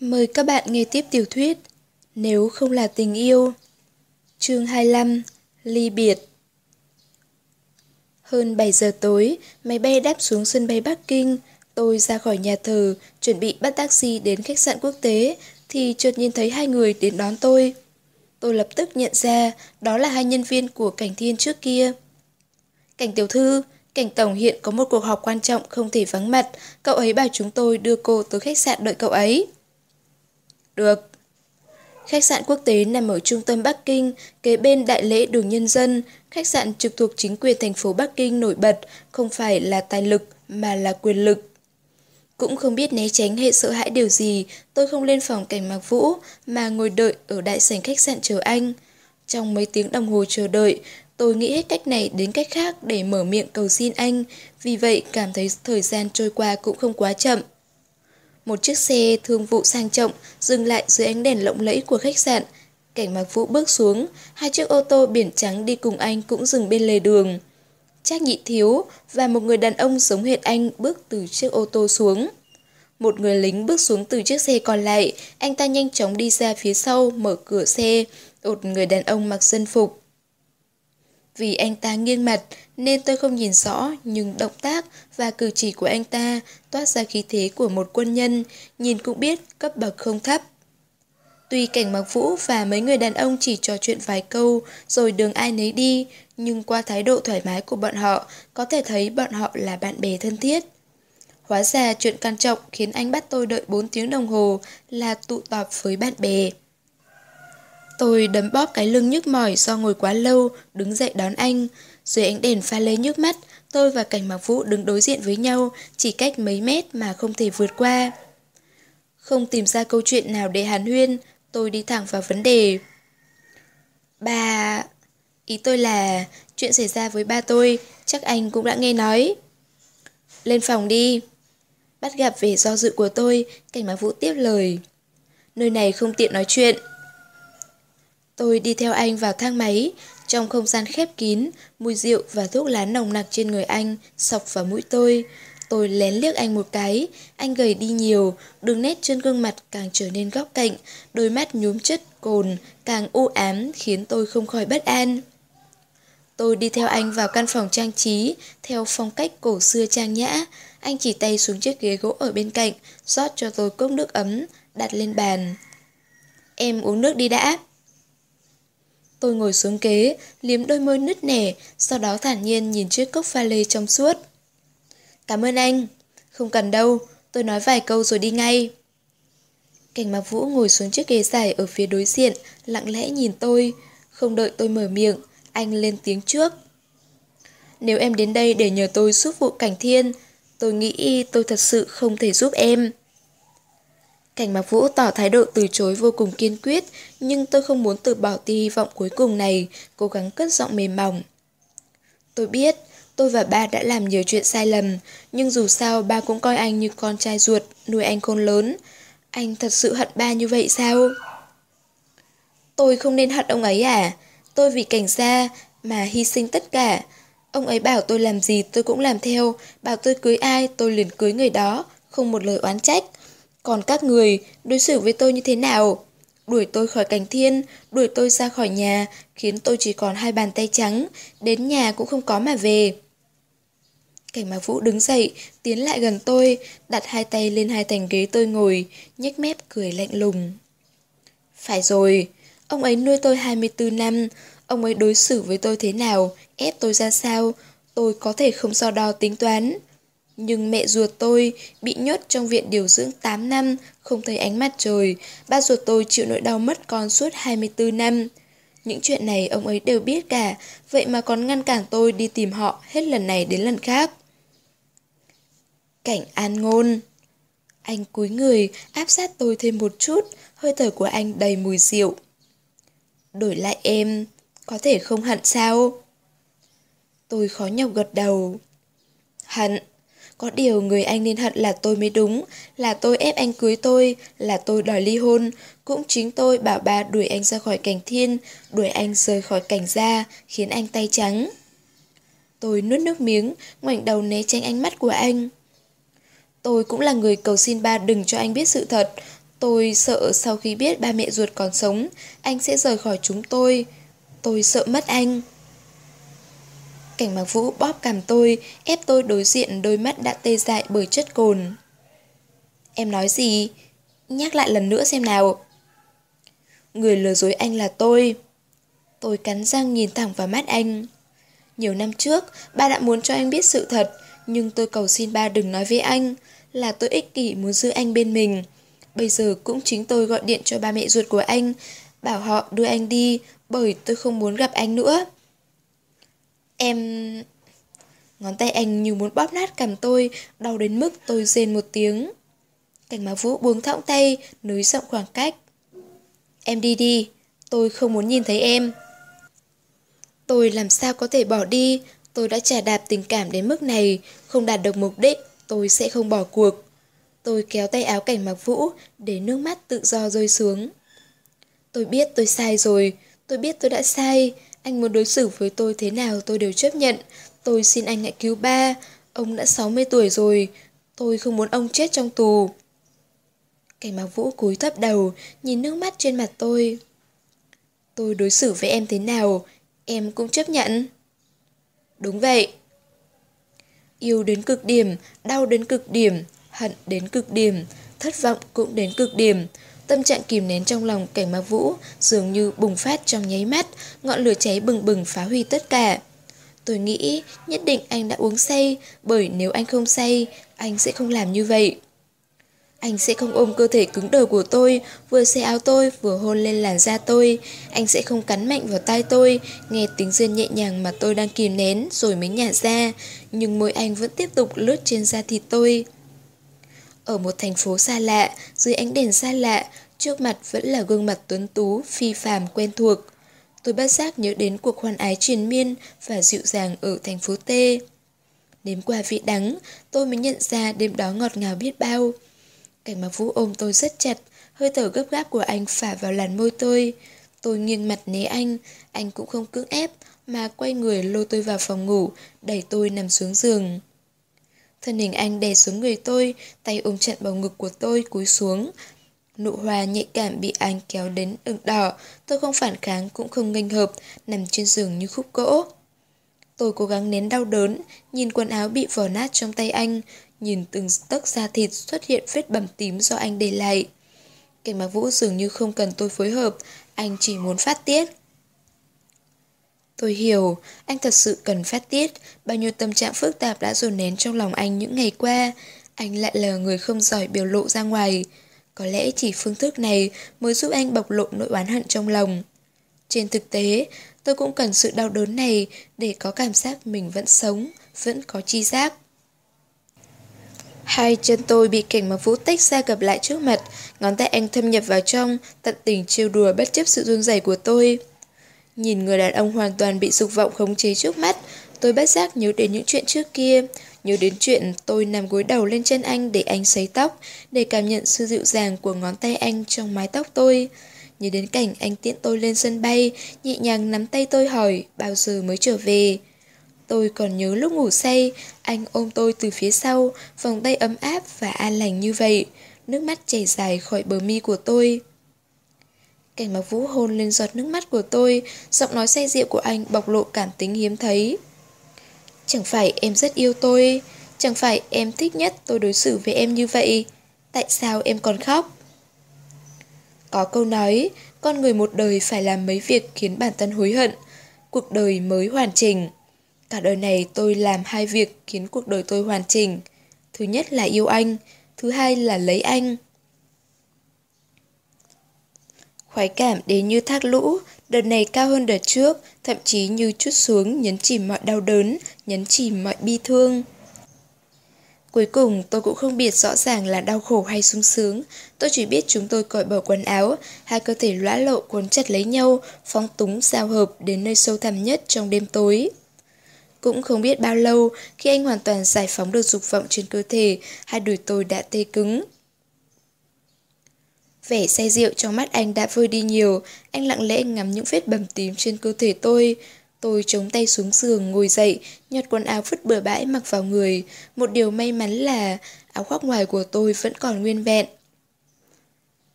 Mời các bạn nghe tiếp tiểu thuyết Nếu không là tình yêu Chương 25 Ly biệt Hơn 7 giờ tối, máy bay đáp xuống sân bay Bắc Kinh. Tôi ra khỏi nhà thờ, chuẩn bị bắt taxi đến khách sạn quốc tế, thì chợt nhìn thấy hai người đến đón tôi. Tôi lập tức nhận ra đó là hai nhân viên của cảnh thiên trước kia. Cảnh tiểu thư, cảnh tổng hiện có một cuộc họp quan trọng không thể vắng mặt, cậu ấy bảo chúng tôi đưa cô tới khách sạn đợi cậu ấy. Được. Khách sạn quốc tế nằm ở trung tâm Bắc Kinh, kế bên đại lễ đường nhân dân. Khách sạn trực thuộc chính quyền thành phố Bắc Kinh nổi bật, không phải là tài lực mà là quyền lực. Cũng không biết né tránh hệ sợ hãi điều gì, tôi không lên phòng cảnh mạc vũ mà ngồi đợi ở đại sảnh khách sạn chờ anh. Trong mấy tiếng đồng hồ chờ đợi, tôi nghĩ hết cách này đến cách khác để mở miệng cầu xin anh, vì vậy cảm thấy thời gian trôi qua cũng không quá chậm. Một chiếc xe thương vụ sang trọng dừng lại dưới ánh đèn lộng lẫy của khách sạn. Cảnh Mạc Vũ bước xuống, hai chiếc ô tô biển trắng đi cùng anh cũng dừng bên lề đường. Trác Nhị Thiếu và một người đàn ông giống hệt anh bước từ chiếc ô tô xuống. Một người lính bước xuống từ chiếc xe còn lại, anh ta nhanh chóng đi ra phía sau, mở cửa xe, đột người đàn ông mặc dân phục. Vì anh ta nghiêng mặt nên tôi không nhìn rõ nhưng động tác và cử chỉ của anh ta toát ra khí thế của một quân nhân, nhìn cũng biết cấp bậc không thấp. Tuy cảnh mặc vũ và mấy người đàn ông chỉ trò chuyện vài câu rồi đường ai nấy đi, nhưng qua thái độ thoải mái của bọn họ có thể thấy bọn họ là bạn bè thân thiết. Hóa ra chuyện quan trọng khiến anh bắt tôi đợi 4 tiếng đồng hồ là tụ tập với bạn bè. Tôi đấm bóp cái lưng nhức mỏi do ngồi quá lâu, đứng dậy đón anh. Dưới ánh đèn pha lê nhức mắt, tôi và cảnh Mạc vũ đứng đối diện với nhau, chỉ cách mấy mét mà không thể vượt qua. Không tìm ra câu chuyện nào để hàn huyên, tôi đi thẳng vào vấn đề. Ba... Ý tôi là chuyện xảy ra với ba tôi, chắc anh cũng đã nghe nói. Lên phòng đi. Bắt gặp về do dự của tôi, cảnh Mạc vũ tiếp lời. Nơi này không tiện nói chuyện. Tôi đi theo anh vào thang máy, trong không gian khép kín, mùi rượu và thuốc lá nồng nặc trên người anh sọc vào mũi tôi. Tôi lén liếc anh một cái, anh gầy đi nhiều, đường nét trên gương mặt càng trở nên góc cạnh, đôi mắt nhúm chất cồn càng u ám khiến tôi không khỏi bất an. Tôi đi theo anh vào căn phòng trang trí, theo phong cách cổ xưa trang nhã. Anh chỉ tay xuống chiếc ghế gỗ ở bên cạnh, rót cho tôi cốc nước ấm, đặt lên bàn. Em uống nước đi đã. Tôi ngồi xuống kế, liếm đôi môi nứt nẻ, sau đó thản nhiên nhìn chiếc cốc pha lê trong suốt. Cảm ơn anh. Không cần đâu, tôi nói vài câu rồi đi ngay. Cảnh mặc Vũ ngồi xuống chiếc ghế dài ở phía đối diện, lặng lẽ nhìn tôi. Không đợi tôi mở miệng, anh lên tiếng trước. Nếu em đến đây để nhờ tôi giúp vụ cảnh thiên, tôi nghĩ tôi thật sự không thể giúp em. Cảnh Mạc Vũ tỏ thái độ từ chối vô cùng kiên quyết, nhưng tôi không muốn từ bỏ tia hy vọng cuối cùng này, cố gắng cất giọng mềm mỏng. Tôi biết, tôi và ba đã làm nhiều chuyện sai lầm, nhưng dù sao ba cũng coi anh như con trai ruột, nuôi anh khôn lớn. Anh thật sự hận ba như vậy sao? Tôi không nên hận ông ấy à? Tôi vì cảnh gia mà hy sinh tất cả. Ông ấy bảo tôi làm gì tôi cũng làm theo, bảo tôi cưới ai tôi liền cưới người đó, không một lời oán trách. Còn các người đối xử với tôi như thế nào? Đuổi tôi khỏi cảnh thiên, đuổi tôi ra khỏi nhà, khiến tôi chỉ còn hai bàn tay trắng, đến nhà cũng không có mà về. Cảnh Mạc Vũ đứng dậy, tiến lại gần tôi, đặt hai tay lên hai thành ghế tôi ngồi, nhếch mép cười lạnh lùng. Phải rồi, ông ấy nuôi tôi 24 năm, ông ấy đối xử với tôi thế nào, ép tôi ra sao, tôi có thể không so đo tính toán. Nhưng mẹ ruột tôi bị nhốt trong viện điều dưỡng 8 năm, không thấy ánh mặt trời. Ba ruột tôi chịu nỗi đau mất con suốt 24 năm. Những chuyện này ông ấy đều biết cả, vậy mà còn ngăn cản tôi đi tìm họ hết lần này đến lần khác. Cảnh an ngôn Anh cúi người, áp sát tôi thêm một chút, hơi thở của anh đầy mùi rượu. Đổi lại em, có thể không hận sao? Tôi khó nhọc gật đầu. Hận. Có điều người anh nên hận là tôi mới đúng, là tôi ép anh cưới tôi, là tôi đòi ly hôn. Cũng chính tôi bảo ba đuổi anh ra khỏi cảnh thiên, đuổi anh rời khỏi cảnh gia, khiến anh tay trắng. Tôi nuốt nước miếng, ngoảnh đầu né tránh ánh mắt của anh. Tôi cũng là người cầu xin ba đừng cho anh biết sự thật. Tôi sợ sau khi biết ba mẹ ruột còn sống, anh sẽ rời khỏi chúng tôi. Tôi sợ mất anh. Cảnh mặc vũ bóp cằm tôi, ép tôi đối diện đôi mắt đã tê dại bởi chất cồn. Em nói gì? Nhắc lại lần nữa xem nào. Người lừa dối anh là tôi. Tôi cắn răng nhìn thẳng vào mắt anh. Nhiều năm trước, ba đã muốn cho anh biết sự thật, nhưng tôi cầu xin ba đừng nói với anh là tôi ích kỷ muốn giữ anh bên mình. Bây giờ cũng chính tôi gọi điện cho ba mẹ ruột của anh, bảo họ đưa anh đi bởi tôi không muốn gặp anh nữa. Em... Ngón tay anh như muốn bóp nát cầm tôi, đau đến mức tôi rên một tiếng. Cảnh má vũ buông thõng tay, nới rộng khoảng cách. Em đi đi, tôi không muốn nhìn thấy em. Tôi làm sao có thể bỏ đi, tôi đã trả đạp tình cảm đến mức này, không đạt được mục đích, tôi sẽ không bỏ cuộc. Tôi kéo tay áo cảnh mặc vũ, để nước mắt tự do rơi xuống. Tôi biết tôi sai rồi, tôi biết tôi đã sai, anh muốn đối xử với tôi thế nào tôi đều chấp nhận. Tôi xin anh hãy cứu ba, ông đã 60 tuổi rồi, tôi không muốn ông chết trong tù. Cảnh báo vũ cúi thấp đầu, nhìn nước mắt trên mặt tôi. Tôi đối xử với em thế nào, em cũng chấp nhận. Đúng vậy. Yêu đến cực điểm, đau đến cực điểm, hận đến cực điểm, thất vọng cũng đến cực điểm. Tâm trạng kìm nén trong lòng cảnh mạc vũ dường như bùng phát trong nháy mắt, ngọn lửa cháy bừng bừng phá hủy tất cả. Tôi nghĩ nhất định anh đã uống say, bởi nếu anh không say, anh sẽ không làm như vậy. Anh sẽ không ôm cơ thể cứng đờ của tôi, vừa xe áo tôi, vừa hôn lên làn da tôi. Anh sẽ không cắn mạnh vào tai tôi, nghe tiếng duyên nhẹ nhàng mà tôi đang kìm nén rồi mới nhả ra. Nhưng môi anh vẫn tiếp tục lướt trên da thịt tôi. Ở một thành phố xa lạ, dưới ánh đèn xa lạ, trước mặt vẫn là gương mặt tuấn tú, phi phàm quen thuộc. Tôi bất giác nhớ đến cuộc hoan ái triền miên và dịu dàng ở thành phố T. Nếm qua vị đắng, tôi mới nhận ra đêm đó ngọt ngào biết bao. Cảnh mà vũ ôm tôi rất chặt, hơi thở gấp gáp của anh phả vào làn môi tôi. Tôi nghiêng mặt né anh, anh cũng không cưỡng ép, mà quay người lôi tôi vào phòng ngủ, đẩy tôi nằm xuống giường. Thân hình anh đè xuống người tôi, tay ôm chặt bầu ngực của tôi cúi xuống. Nụ hoa nhạy cảm bị anh kéo đến ửng đỏ, tôi không phản kháng cũng không nghênh hợp, nằm trên giường như khúc gỗ. Tôi cố gắng nén đau đớn, nhìn quần áo bị vò nát trong tay anh, nhìn từng tấc da thịt xuất hiện vết bầm tím do anh để lại. Cảnh mạc vũ dường như không cần tôi phối hợp, anh chỉ muốn phát tiết. Tôi hiểu, anh thật sự cần phát tiết, bao nhiêu tâm trạng phức tạp đã dồn nén trong lòng anh những ngày qua. Anh lại là người không giỏi biểu lộ ra ngoài. Có lẽ chỉ phương thức này mới giúp anh bộc lộ nỗi oán hận trong lòng. Trên thực tế, tôi cũng cần sự đau đớn này để có cảm giác mình vẫn sống, vẫn có chi giác. Hai chân tôi bị cảnh mà vũ tách ra gặp lại trước mặt, ngón tay anh thâm nhập vào trong, tận tình trêu đùa bất chấp sự run rẩy của tôi. Nhìn người đàn ông hoàn toàn bị dục vọng khống chế trước mắt, tôi bất giác nhớ đến những chuyện trước kia, nhớ đến chuyện tôi nằm gối đầu lên chân anh để anh sấy tóc, để cảm nhận sự dịu dàng của ngón tay anh trong mái tóc tôi. Nhớ đến cảnh anh tiễn tôi lên sân bay, nhẹ nhàng nắm tay tôi hỏi bao giờ mới trở về. Tôi còn nhớ lúc ngủ say, anh ôm tôi từ phía sau, vòng tay ấm áp và an lành như vậy. Nước mắt chảy dài khỏi bờ mi của tôi. Cảnh mặc vũ hôn lên giọt nước mắt của tôi, giọng nói say rượu của anh bộc lộ cảm tính hiếm thấy. Chẳng phải em rất yêu tôi, chẳng phải em thích nhất tôi đối xử với em như vậy. Tại sao em còn khóc? Có câu nói, con người một đời phải làm mấy việc khiến bản thân hối hận, cuộc đời mới hoàn chỉnh. Cả đời này tôi làm hai việc khiến cuộc đời tôi hoàn chỉnh. Thứ nhất là yêu anh, thứ hai là lấy anh. Khoái cảm đến như thác lũ, đợt này cao hơn đợt trước, thậm chí như chút xuống nhấn chìm mọi đau đớn, nhấn chìm mọi bi thương. Cuối cùng tôi cũng không biết rõ ràng là đau khổ hay sung sướng, tôi chỉ biết chúng tôi cởi bỏ quần áo, hai cơ thể lõa lộ cuốn chặt lấy nhau, phóng túng giao hợp đến nơi sâu thẳm nhất trong đêm tối. Cũng không biết bao lâu, khi anh hoàn toàn giải phóng được dục vọng trên cơ thể, hai đùi tôi đã tê cứng. Vẻ say rượu trong mắt anh đã vơi đi nhiều, anh lặng lẽ ngắm những vết bầm tím trên cơ thể tôi. Tôi chống tay xuống giường, ngồi dậy, nhặt quần áo vứt bừa bãi mặc vào người. Một điều may mắn là áo khoác ngoài của tôi vẫn còn nguyên vẹn.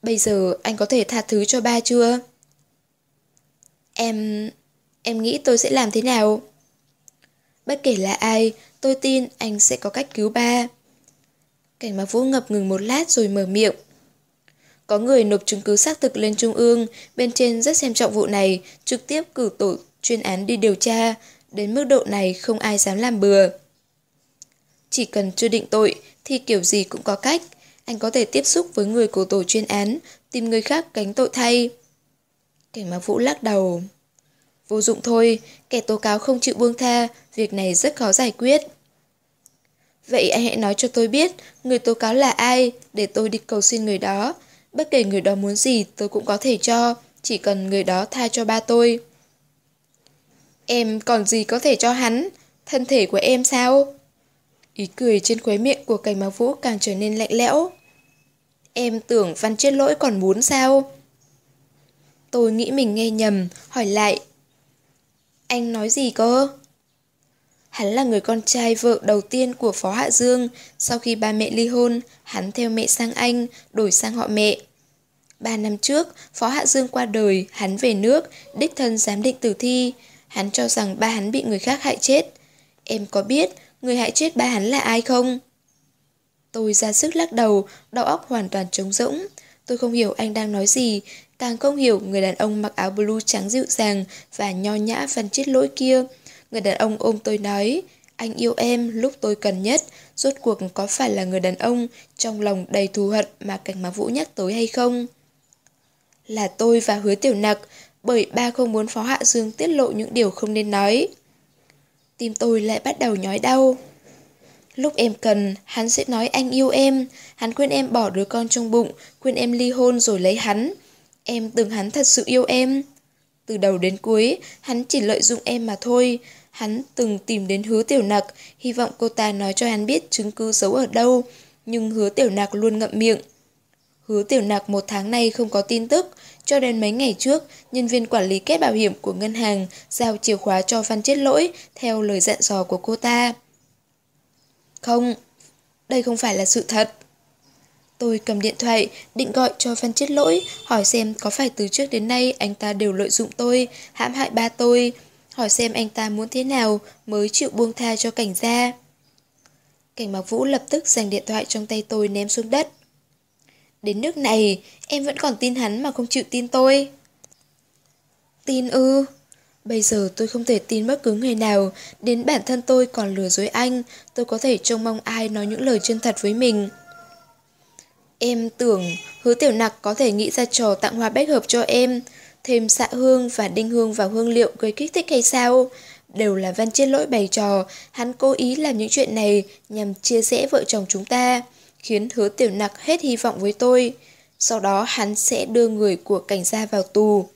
Bây giờ anh có thể tha thứ cho ba chưa? Em... em nghĩ tôi sẽ làm thế nào? Bất kể là ai, tôi tin anh sẽ có cách cứu ba. Cảnh mà Vũ ngập ngừng một lát rồi mở miệng. Có người nộp chứng cứ xác thực lên Trung ương, bên trên rất xem trọng vụ này, trực tiếp cử tổ chuyên án đi điều tra. Đến mức độ này không ai dám làm bừa. Chỉ cần chưa định tội thì kiểu gì cũng có cách. Anh có thể tiếp xúc với người của tổ chuyên án, tìm người khác gánh tội thay. Cảnh mà Vũ lắc đầu. Vô dụng thôi, kẻ tố cáo không chịu buông tha, việc này rất khó giải quyết. Vậy anh hãy nói cho tôi biết, người tố cáo là ai, để tôi đi cầu xin người đó. Bất kể người đó muốn gì tôi cũng có thể cho, chỉ cần người đó tha cho ba tôi. Em còn gì có thể cho hắn? Thân thể của em sao? Ý cười trên khóe miệng của cảnh báo vũ càng trở nên lạnh lẽo. Em tưởng văn chết lỗi còn muốn sao? Tôi nghĩ mình nghe nhầm, hỏi lại. Anh nói gì cơ? Hắn là người con trai vợ đầu tiên của Phó Hạ Dương. Sau khi ba mẹ ly hôn, hắn theo mẹ sang Anh, đổi sang họ mẹ. Ba năm trước, Phó Hạ Dương qua đời, hắn về nước, đích thân giám định tử thi. Hắn cho rằng ba hắn bị người khác hại chết. Em có biết người hại chết ba hắn là ai không? Tôi ra sức lắc đầu, đầu óc hoàn toàn trống rỗng. Tôi không hiểu anh đang nói gì, càng không hiểu người đàn ông mặc áo blue trắng dịu dàng và nho nhã phần chết lỗi kia. Người đàn ông ôm tôi nói, anh yêu em lúc tôi cần nhất, rốt cuộc có phải là người đàn ông trong lòng đầy thù hận mà cảnh mà Vũ nhắc tới hay không? Là tôi và hứa tiểu nặc, bởi ba không muốn Phó Hạ Dương tiết lộ những điều không nên nói. Tim tôi lại bắt đầu nhói đau. Lúc em cần, hắn sẽ nói anh yêu em. Hắn khuyên em bỏ đứa con trong bụng, khuyên em ly hôn rồi lấy hắn. Em tưởng hắn thật sự yêu em. Từ đầu đến cuối, hắn chỉ lợi dụng em mà thôi. Hắn từng tìm đến hứa tiểu nặc, hy vọng cô ta nói cho hắn biết chứng cứ giấu ở đâu. Nhưng hứa tiểu nặc luôn ngậm miệng. Hứa tiểu nặc một tháng nay không có tin tức, cho đến mấy ngày trước, nhân viên quản lý kết bảo hiểm của ngân hàng giao chìa khóa cho Văn Chết Lỗi theo lời dặn dò của cô ta. Không, đây không phải là sự thật. Tôi cầm điện thoại, định gọi cho Văn Chết Lỗi, hỏi xem có phải từ trước đến nay anh ta đều lợi dụng tôi, hãm hại ba tôi, hỏi xem anh ta muốn thế nào mới chịu buông tha cho cảnh gia. Cảnh Mạc Vũ lập tức giành điện thoại trong tay tôi ném xuống đất. Đến nước này, em vẫn còn tin hắn mà không chịu tin tôi. Tin ư? Bây giờ tôi không thể tin bất cứ người nào, đến bản thân tôi còn lừa dối anh, tôi có thể trông mong ai nói những lời chân thật với mình. Em tưởng hứa tiểu nặc có thể nghĩ ra trò tặng hoa bách hợp cho em, thêm xạ hương và đinh hương vào hương liệu gây kích thích hay sao? Đều là văn chết lỗi bày trò, hắn cố ý làm những chuyện này nhằm chia rẽ vợ chồng chúng ta khiến hứa tiểu nặc hết hy vọng với tôi. Sau đó hắn sẽ đưa người của cảnh gia vào tù.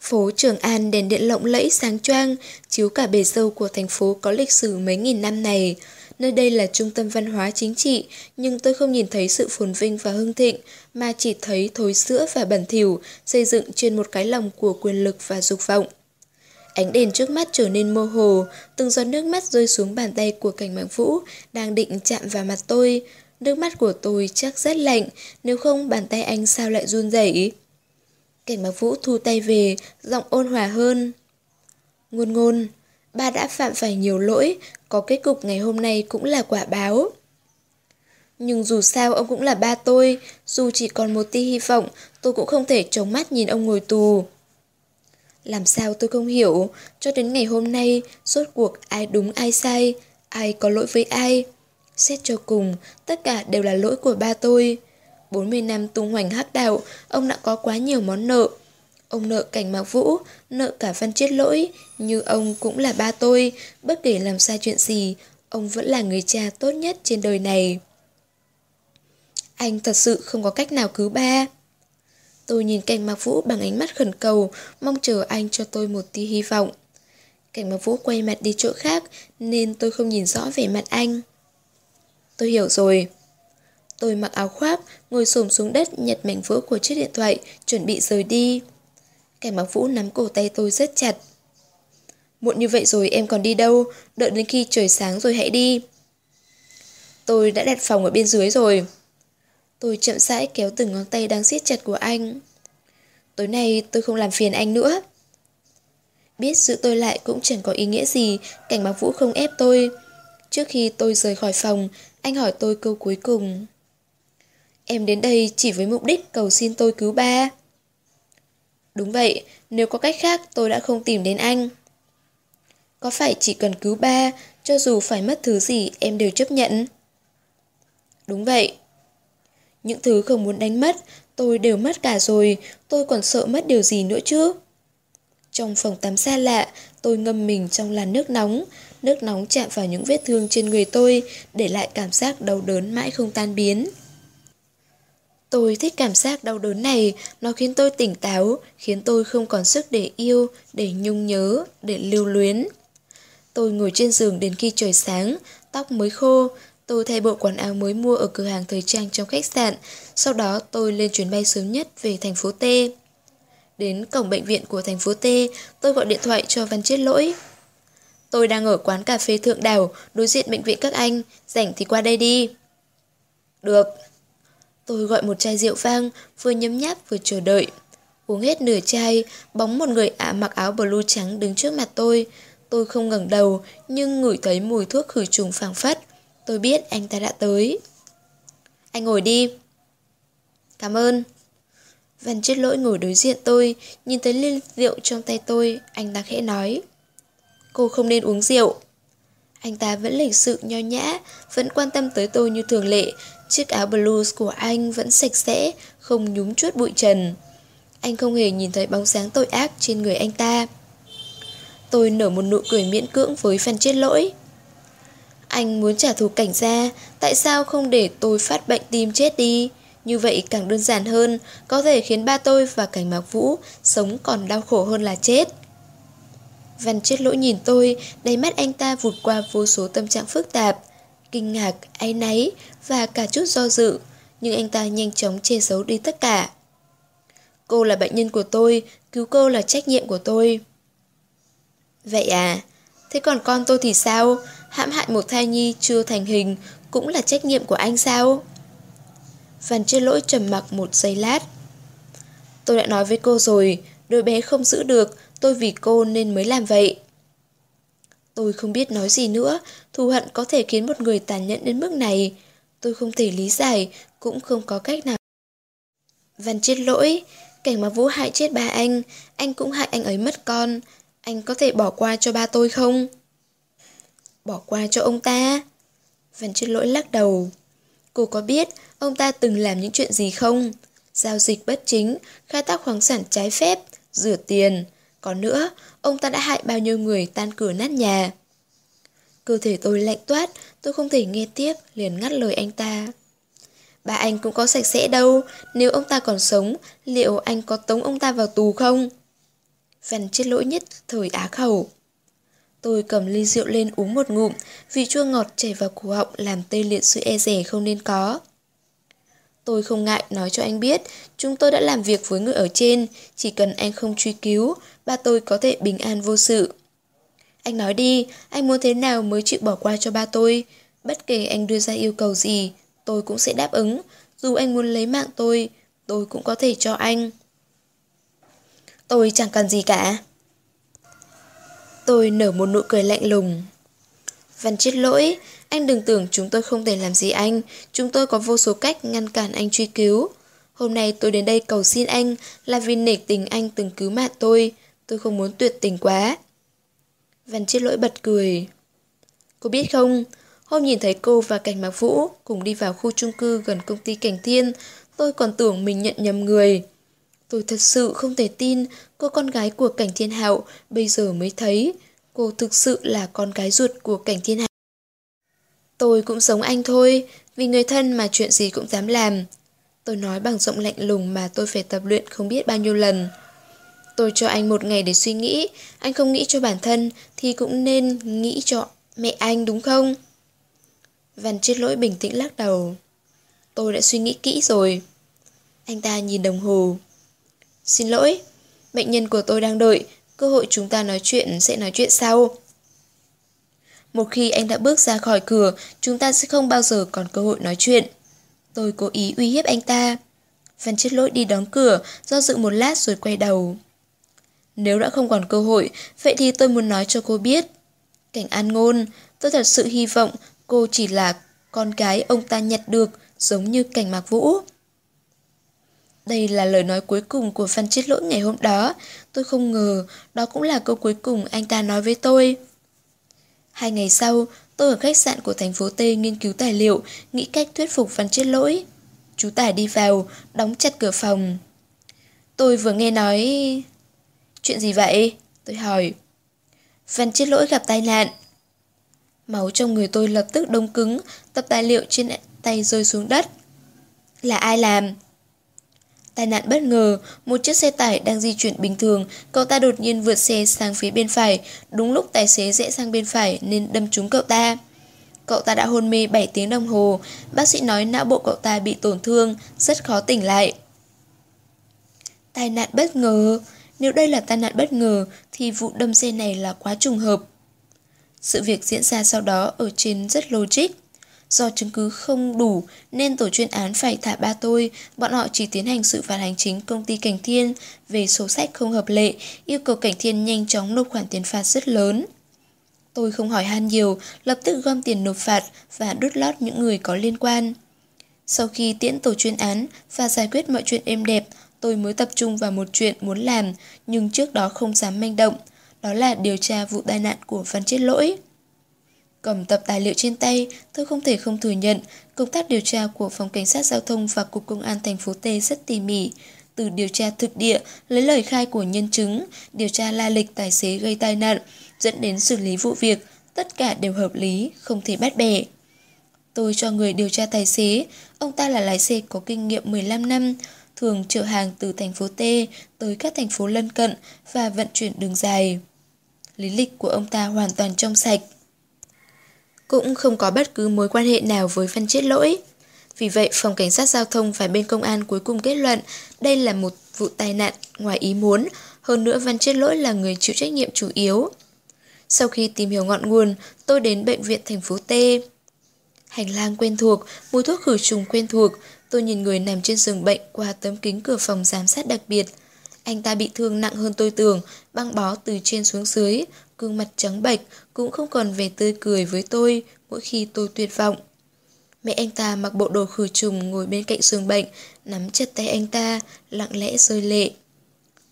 Phố Trường An đèn điện lộng lẫy sáng choang, chiếu cả bề dâu của thành phố có lịch sử mấy nghìn năm này. Nơi đây là trung tâm văn hóa chính trị, nhưng tôi không nhìn thấy sự phồn vinh và hưng thịnh, mà chỉ thấy thối sữa và bẩn thỉu xây dựng trên một cái lòng của quyền lực và dục vọng. Ánh đèn trước mắt trở nên mơ hồ, từng giọt nước mắt rơi xuống bàn tay của cảnh mạng vũ, đang định chạm vào mặt tôi. Nước mắt của tôi chắc rất lạnh, nếu không bàn tay anh sao lại run rẩy. Cảnh mạc vũ thu tay về, giọng ôn hòa hơn. Ngôn ngôn, ba đã phạm phải nhiều lỗi, có kết cục ngày hôm nay cũng là quả báo. Nhưng dù sao ông cũng là ba tôi, dù chỉ còn một tia hy vọng, tôi cũng không thể chống mắt nhìn ông ngồi tù. Làm sao tôi không hiểu, cho đến ngày hôm nay, rốt cuộc ai đúng ai sai, ai có lỗi với ai. Xét cho cùng, tất cả đều là lỗi của ba tôi. 40 năm tung hoành hắc đạo, ông đã có quá nhiều món nợ. Ông nợ cảnh mạc vũ, nợ cả văn chết lỗi, như ông cũng là ba tôi, bất kể làm sai chuyện gì, ông vẫn là người cha tốt nhất trên đời này. Anh thật sự không có cách nào cứu ba. Tôi nhìn cảnh Mạc Vũ bằng ánh mắt khẩn cầu, mong chờ anh cho tôi một tia hy vọng. Cảnh Mạc Vũ quay mặt đi chỗ khác, nên tôi không nhìn rõ vẻ mặt anh. Tôi hiểu rồi. Tôi mặc áo khoác, ngồi xổm xuống đất nhặt mảnh vỡ của chiếc điện thoại, chuẩn bị rời đi. Cảnh mặc Vũ nắm cổ tay tôi rất chặt. Muộn như vậy rồi em còn đi đâu, đợi đến khi trời sáng rồi hãy đi. Tôi đã đặt phòng ở bên dưới rồi. Tôi chậm rãi kéo từng ngón tay đang siết chặt của anh. Tối nay tôi không làm phiền anh nữa. Biết giữ tôi lại cũng chẳng có ý nghĩa gì, cảnh bác Vũ không ép tôi. Trước khi tôi rời khỏi phòng, anh hỏi tôi câu cuối cùng. Em đến đây chỉ với mục đích cầu xin tôi cứu ba. Đúng vậy, nếu có cách khác tôi đã không tìm đến anh. Có phải chỉ cần cứu ba, cho dù phải mất thứ gì em đều chấp nhận? Đúng vậy. Những thứ không muốn đánh mất, tôi đều mất cả rồi, tôi còn sợ mất điều gì nữa chứ? Trong phòng tắm xa lạ, tôi ngâm mình trong làn nước nóng. Nước nóng chạm vào những vết thương trên người tôi, để lại cảm giác đau đớn mãi không tan biến. Tôi thích cảm giác đau đớn này, nó khiến tôi tỉnh táo, khiến tôi không còn sức để yêu, để nhung nhớ, để lưu luyến. Tôi ngồi trên giường đến khi trời sáng, tóc mới khô, tôi thay bộ quần áo mới mua ở cửa hàng thời trang trong khách sạn, sau đó tôi lên chuyến bay sớm nhất về thành phố T. Đến cổng bệnh viện của thành phố T, tôi gọi điện thoại cho Văn Chết Lỗi. Tôi đang ở quán cà phê Thượng Đảo, đối diện bệnh viện các anh, rảnh thì qua đây đi. Được. Tôi gọi một chai rượu vang, vừa nhấm nháp vừa chờ đợi. Uống hết nửa chai, bóng một người ả mặc áo blue trắng đứng trước mặt tôi. Tôi không ngẩng đầu, nhưng ngửi thấy mùi thuốc khử trùng phảng phất. Tôi biết anh ta đã tới. Anh ngồi đi. Cảm ơn. Văn chết lỗi ngồi đối diện tôi, nhìn thấy ly rượu trong tay tôi, anh ta khẽ nói. Cô không nên uống rượu. Anh ta vẫn lịch sự nho nhã, vẫn quan tâm tới tôi như thường lệ. Chiếc áo blues của anh vẫn sạch sẽ, không nhúm chuốt bụi trần. Anh không hề nhìn thấy bóng sáng tội ác trên người anh ta. Tôi nở một nụ cười miễn cưỡng với phần chết lỗi. Anh muốn trả thù cảnh gia, tại sao không để tôi phát bệnh tim chết đi? Như vậy càng đơn giản hơn, có thể khiến ba tôi và cảnh mạc vũ sống còn đau khổ hơn là chết. Văn chết lỗi nhìn tôi, đáy mắt anh ta vụt qua vô số tâm trạng phức tạp, kinh ngạc, áy náy và cả chút do dự, nhưng anh ta nhanh chóng che giấu đi tất cả. Cô là bệnh nhân của tôi, cứu cô là trách nhiệm của tôi. Vậy à, thế còn con tôi thì sao? Hãm hại một thai nhi chưa thành hình cũng là trách nhiệm của anh sao? Văn chết lỗi trầm mặc một giây lát. Tôi đã nói với cô rồi, đôi bé không giữ được, tôi vì cô nên mới làm vậy. Tôi không biết nói gì nữa, thù hận có thể khiến một người tàn nhẫn đến mức này. Tôi không thể lý giải, cũng không có cách nào. Văn chết lỗi, cảnh mà Vũ hại chết ba anh, anh cũng hại anh ấy mất con. Anh có thể bỏ qua cho ba tôi không? Bỏ qua cho ông ta? Văn chết lỗi lắc đầu. Cô có biết ông ta từng làm những chuyện gì không? Giao dịch bất chính, khai thác khoáng sản trái phép, rửa tiền. Còn nữa, ông ta đã hại bao nhiêu người tan cửa nát nhà. Cơ thể tôi lạnh toát, tôi không thể nghe tiếp, liền ngắt lời anh ta. bà anh cũng có sạch sẽ đâu, nếu ông ta còn sống, liệu anh có tống ông ta vào tù không? Văn chết lỗi nhất thời á khẩu. Tôi cầm ly rượu lên uống một ngụm, vị chua ngọt chảy vào cổ họng làm tê liệt sự e rẻ không nên có. Tôi không ngại nói cho anh biết, chúng tôi đã làm việc với người ở trên, chỉ cần anh không truy cứu, ba tôi có thể bình an vô sự. Anh nói đi, anh muốn thế nào mới chịu bỏ qua cho ba tôi? Bất kể anh đưa ra yêu cầu gì, tôi cũng sẽ đáp ứng. Dù anh muốn lấy mạng tôi, tôi cũng có thể cho anh. Tôi chẳng cần gì cả. Tôi nở một nụ cười lạnh lùng. Văn chết lỗi, anh đừng tưởng chúng tôi không thể làm gì anh, chúng tôi có vô số cách ngăn cản anh truy cứu. Hôm nay tôi đến đây cầu xin anh là vì nể tình anh từng cứu mạng tôi, tôi không muốn tuyệt tình quá. Văn chết lỗi bật cười. Cô biết không, hôm nhìn thấy cô và Cảnh Mạc Vũ cùng đi vào khu chung cư gần công ty Cảnh Thiên, tôi còn tưởng mình nhận nhầm người. Tôi thật sự không thể tin cô con gái của Cảnh Thiên Hạo bây giờ mới thấy cô thực sự là con gái ruột của Cảnh Thiên Hạo. Tôi cũng giống anh thôi, vì người thân mà chuyện gì cũng dám làm. Tôi nói bằng giọng lạnh lùng mà tôi phải tập luyện không biết bao nhiêu lần. Tôi cho anh một ngày để suy nghĩ, anh không nghĩ cho bản thân thì cũng nên nghĩ cho mẹ anh đúng không? Văn chết lỗi bình tĩnh lắc đầu. Tôi đã suy nghĩ kỹ rồi. Anh ta nhìn đồng hồ. Xin lỗi, bệnh nhân của tôi đang đợi, cơ hội chúng ta nói chuyện sẽ nói chuyện sau. Một khi anh đã bước ra khỏi cửa, chúng ta sẽ không bao giờ còn cơ hội nói chuyện. Tôi cố ý uy hiếp anh ta. Văn chết lỗi đi đóng cửa, do dự một lát rồi quay đầu. Nếu đã không còn cơ hội, vậy thì tôi muốn nói cho cô biết. Cảnh an ngôn, tôi thật sự hy vọng cô chỉ là con cái ông ta nhặt được, giống như cảnh mạc vũ. Đây là lời nói cuối cùng của Phan Chết Lỗi ngày hôm đó. Tôi không ngờ đó cũng là câu cuối cùng anh ta nói với tôi. Hai ngày sau, tôi ở khách sạn của thành phố T nghiên cứu tài liệu, nghĩ cách thuyết phục Phan Chết Lỗi. Chú Tải đi vào, đóng chặt cửa phòng. Tôi vừa nghe nói... Chuyện gì vậy? Tôi hỏi. Văn Chết Lỗi gặp tai nạn. Máu trong người tôi lập tức đông cứng, tập tài liệu trên tay rơi xuống đất. Là ai làm? Tai nạn bất ngờ, một chiếc xe tải đang di chuyển bình thường, cậu ta đột nhiên vượt xe sang phía bên phải, đúng lúc tài xế rẽ sang bên phải nên đâm trúng cậu ta. Cậu ta đã hôn mê 7 tiếng đồng hồ, bác sĩ nói não bộ cậu ta bị tổn thương, rất khó tỉnh lại. Tai nạn bất ngờ, nếu đây là tai nạn bất ngờ thì vụ đâm xe này là quá trùng hợp. Sự việc diễn ra sau đó ở trên rất logic. Do chứng cứ không đủ nên tổ chuyên án phải thả ba tôi, bọn họ chỉ tiến hành sự phạt hành chính công ty Cảnh Thiên về sổ sách không hợp lệ, yêu cầu Cảnh Thiên nhanh chóng nộp khoản tiền phạt rất lớn. Tôi không hỏi han nhiều, lập tức gom tiền nộp phạt và đút lót những người có liên quan. Sau khi tiễn tổ chuyên án và giải quyết mọi chuyện êm đẹp, tôi mới tập trung vào một chuyện muốn làm nhưng trước đó không dám manh động. Đó là điều tra vụ tai nạn của Văn Chết Lỗi. Cầm tập tài liệu trên tay, tôi không thể không thừa nhận công tác điều tra của Phòng Cảnh sát Giao thông và Cục Công an thành phố T rất tỉ mỉ. Từ điều tra thực địa, lấy lời khai của nhân chứng, điều tra la lịch tài xế gây tai nạn, dẫn đến xử lý vụ việc, tất cả đều hợp lý, không thể bắt bẻ. Tôi cho người điều tra tài xế, ông ta là lái xe có kinh nghiệm 15 năm, thường chở hàng từ thành phố T tới các thành phố lân cận và vận chuyển đường dài. Lý lịch của ông ta hoàn toàn trong sạch. Cũng không có bất cứ mối quan hệ nào với Văn Chết Lỗi. Vì vậy, Phòng Cảnh sát Giao thông và bên công an cuối cùng kết luận đây là một vụ tai nạn ngoài ý muốn, hơn nữa Văn Chết Lỗi là người chịu trách nhiệm chủ yếu. Sau khi tìm hiểu ngọn nguồn, tôi đến bệnh viện thành phố T. Hành lang quen thuộc, mùi thuốc khử trùng quen thuộc, tôi nhìn người nằm trên giường bệnh qua tấm kính cửa phòng giám sát đặc biệt. Anh ta bị thương nặng hơn tôi tưởng, băng bó từ trên xuống dưới, gương mặt trắng bệch cũng không còn vẻ tươi cười với tôi mỗi khi tôi tuyệt vọng. Mẹ anh ta mặc bộ đồ khử trùng ngồi bên cạnh giường bệnh, nắm chặt tay anh ta, lặng lẽ rơi lệ.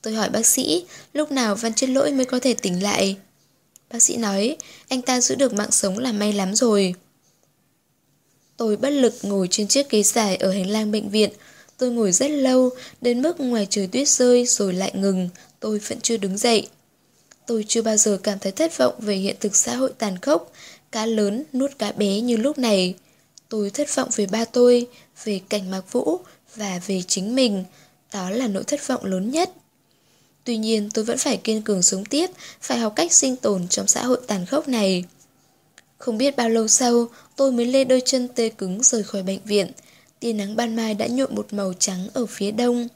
Tôi hỏi bác sĩ, lúc nào Văn Chết Lỗi mới có thể tỉnh lại? Bác sĩ nói, anh ta giữ được mạng sống là may lắm rồi. Tôi bất lực ngồi trên chiếc ghế dài ở hành lang bệnh viện. Tôi ngồi rất lâu, đến mức ngoài trời tuyết rơi rồi lại ngừng, tôi vẫn chưa đứng dậy. Tôi chưa bao giờ cảm thấy thất vọng về hiện thực xã hội tàn khốc, cá lớn nuốt cá bé như lúc này. Tôi thất vọng về ba tôi, về cảnh mạc vũ và về chính mình. Đó là nỗi thất vọng lớn nhất. Tuy nhiên tôi vẫn phải kiên cường sống tiếp, phải học cách sinh tồn trong xã hội tàn khốc này. Không biết bao lâu sau, tôi mới lê đôi chân tê cứng rời khỏi bệnh viện. Tia nắng ban mai đã nhuộm một màu trắng ở phía đông.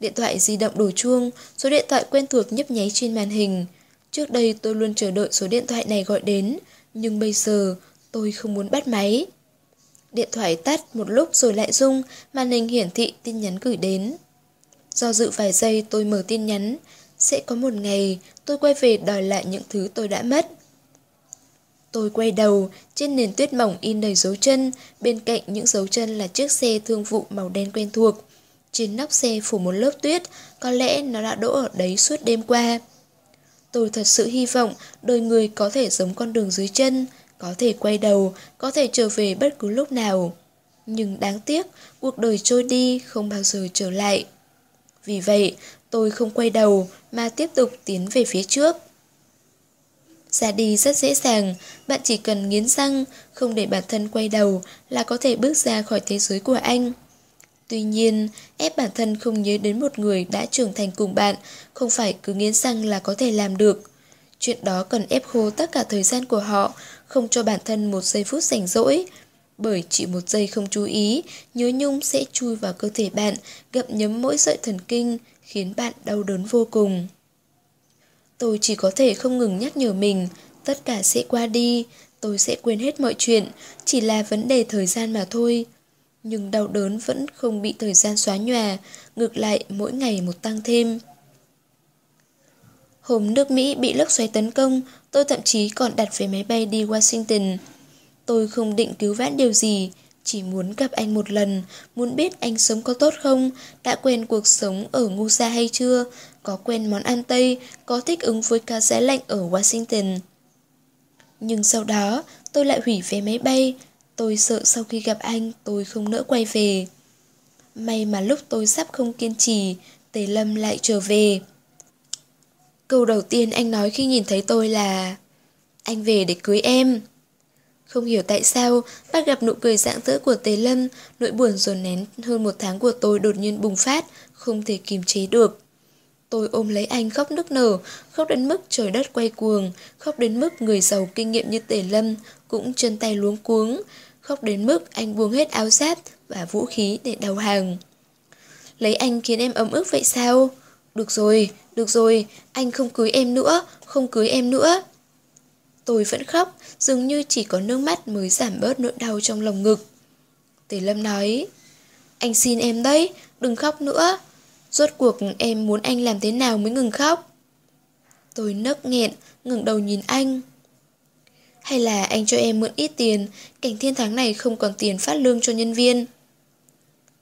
Điện thoại di động đổ chuông, số điện thoại quen thuộc nhấp nháy trên màn hình. Trước đây tôi luôn chờ đợi số điện thoại này gọi đến, nhưng bây giờ tôi không muốn bắt máy. Điện thoại tắt một lúc rồi lại rung, màn hình hiển thị tin nhắn gửi đến. Do dự vài giây tôi mở tin nhắn, sẽ có một ngày tôi quay về đòi lại những thứ tôi đã mất. Tôi quay đầu, trên nền tuyết mỏng in đầy dấu chân, bên cạnh những dấu chân là chiếc xe thương vụ màu đen quen thuộc. Trên nóc xe phủ một lớp tuyết, có lẽ nó đã đỗ ở đấy suốt đêm qua. Tôi thật sự hy vọng đời người có thể giống con đường dưới chân, có thể quay đầu, có thể trở về bất cứ lúc nào. Nhưng đáng tiếc, cuộc đời trôi đi không bao giờ trở lại. Vì vậy, tôi không quay đầu mà tiếp tục tiến về phía trước. Ra đi rất dễ dàng, bạn chỉ cần nghiến răng, không để bản thân quay đầu là có thể bước ra khỏi thế giới của anh. Tuy nhiên, ép bản thân không nhớ đến một người đã trưởng thành cùng bạn, không phải cứ nghiến răng là có thể làm được. Chuyện đó cần ép khô tất cả thời gian của họ, không cho bản thân một giây phút rảnh rỗi. Bởi chỉ một giây không chú ý, nhớ nhung sẽ chui vào cơ thể bạn, gặm nhấm mỗi sợi thần kinh, khiến bạn đau đớn vô cùng. Tôi chỉ có thể không ngừng nhắc nhở mình, tất cả sẽ qua đi, tôi sẽ quên hết mọi chuyện, chỉ là vấn đề thời gian mà thôi. Nhưng đau đớn vẫn không bị thời gian xóa nhòa, ngược lại mỗi ngày một tăng thêm. Hôm nước Mỹ bị lốc xoáy tấn công, tôi thậm chí còn đặt vé máy bay đi Washington. Tôi không định cứu vãn điều gì, chỉ muốn gặp anh một lần, muốn biết anh sống có tốt không, đã quen cuộc sống ở ngu xa hay chưa, có quen món ăn Tây, có thích ứng với cá giá lạnh ở Washington. Nhưng sau đó, tôi lại hủy vé máy bay, tôi sợ sau khi gặp anh tôi không nỡ quay về. May mà lúc tôi sắp không kiên trì, Tề Lâm lại trở về. Câu đầu tiên anh nói khi nhìn thấy tôi là Anh về để cưới em. Không hiểu tại sao, bắt gặp nụ cười dạng dỡ của Tề Lâm, nỗi buồn dồn nén hơn một tháng của tôi đột nhiên bùng phát, không thể kiềm chế được. Tôi ôm lấy anh khóc nức nở, khóc đến mức trời đất quay cuồng, khóc đến mức người giàu kinh nghiệm như Tề Lâm cũng chân tay luống cuống, khóc đến mức anh buông hết áo giáp và vũ khí để đầu hàng. Lấy anh khiến em ấm ức vậy sao? Được rồi, được rồi, anh không cưới em nữa, không cưới em nữa. Tôi vẫn khóc, dường như chỉ có nước mắt mới giảm bớt nỗi đau trong lòng ngực. Tề Lâm nói, anh xin em đấy, đừng khóc nữa. Rốt cuộc em muốn anh làm thế nào mới ngừng khóc? Tôi nấc nghẹn, ngẩng đầu nhìn anh. Hay là anh cho em mượn ít tiền, cảnh thiên tháng này không còn tiền phát lương cho nhân viên.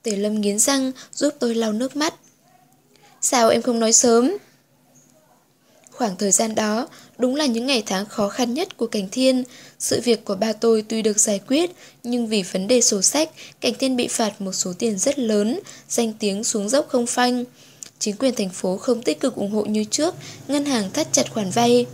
Tề Lâm nghiến răng, giúp tôi lau nước mắt. Sao em không nói sớm? Khoảng thời gian đó, đúng là những ngày tháng khó khăn nhất của Cảnh Thiên. Sự việc của ba tôi tuy được giải quyết, nhưng vì vấn đề sổ sách, Cảnh Thiên bị phạt một số tiền rất lớn, danh tiếng xuống dốc không phanh. Chính quyền thành phố không tích cực ủng hộ như trước, ngân hàng thắt chặt khoản vay.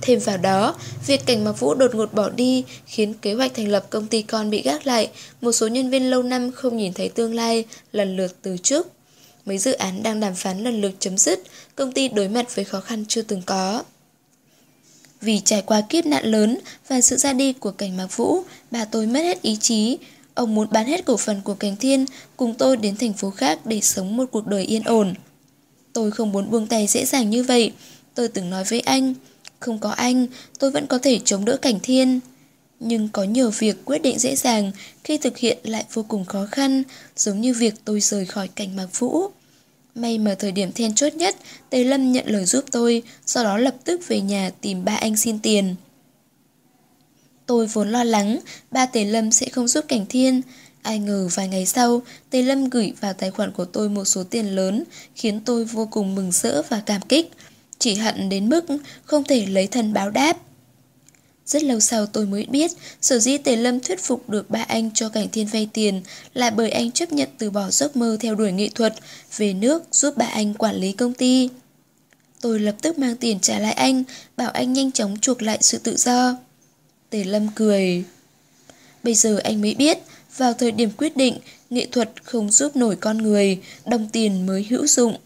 Thêm vào đó, việc cảnh Mạc vũ đột ngột bỏ đi khiến kế hoạch thành lập công ty con bị gác lại, một số nhân viên lâu năm không nhìn thấy tương lai, lần lượt từ chức. Mấy dự án đang đàm phán lần lượt chấm dứt, công ty đối mặt với khó khăn chưa từng có. Vì trải qua kiếp nạn lớn và sự ra đi của cảnh mạc vũ, bà tôi mất hết ý chí. Ông muốn bán hết cổ phần của cảnh thiên cùng tôi đến thành phố khác để sống một cuộc đời yên ổn. Tôi không muốn buông tay dễ dàng như vậy. Tôi từng nói với anh, không có anh, tôi vẫn có thể chống đỡ cảnh thiên. Nhưng có nhiều việc quyết định dễ dàng khi thực hiện lại vô cùng khó khăn, giống như việc tôi rời khỏi cảnh mạc vũ. May mà thời điểm then chốt nhất, Tề Lâm nhận lời giúp tôi, sau đó lập tức về nhà tìm ba anh xin tiền. Tôi vốn lo lắng, ba Tề Lâm sẽ không giúp Cảnh Thiên. Ai ngờ vài ngày sau, Tề Lâm gửi vào tài khoản của tôi một số tiền lớn, khiến tôi vô cùng mừng rỡ và cảm kích. Chỉ hận đến mức không thể lấy thân báo đáp. Rất lâu sau tôi mới biết, sở dĩ Tề Lâm thuyết phục được ba anh cho Cảnh Thiên vay tiền là bởi anh chấp nhận từ bỏ giấc mơ theo đuổi nghệ thuật, về nước giúp ba anh quản lý công ty. Tôi lập tức mang tiền trả lại anh, bảo anh nhanh chóng chuộc lại sự tự do. Tề Lâm cười. Bây giờ anh mới biết, vào thời điểm quyết định, nghệ thuật không giúp nổi con người, đồng tiền mới hữu dụng.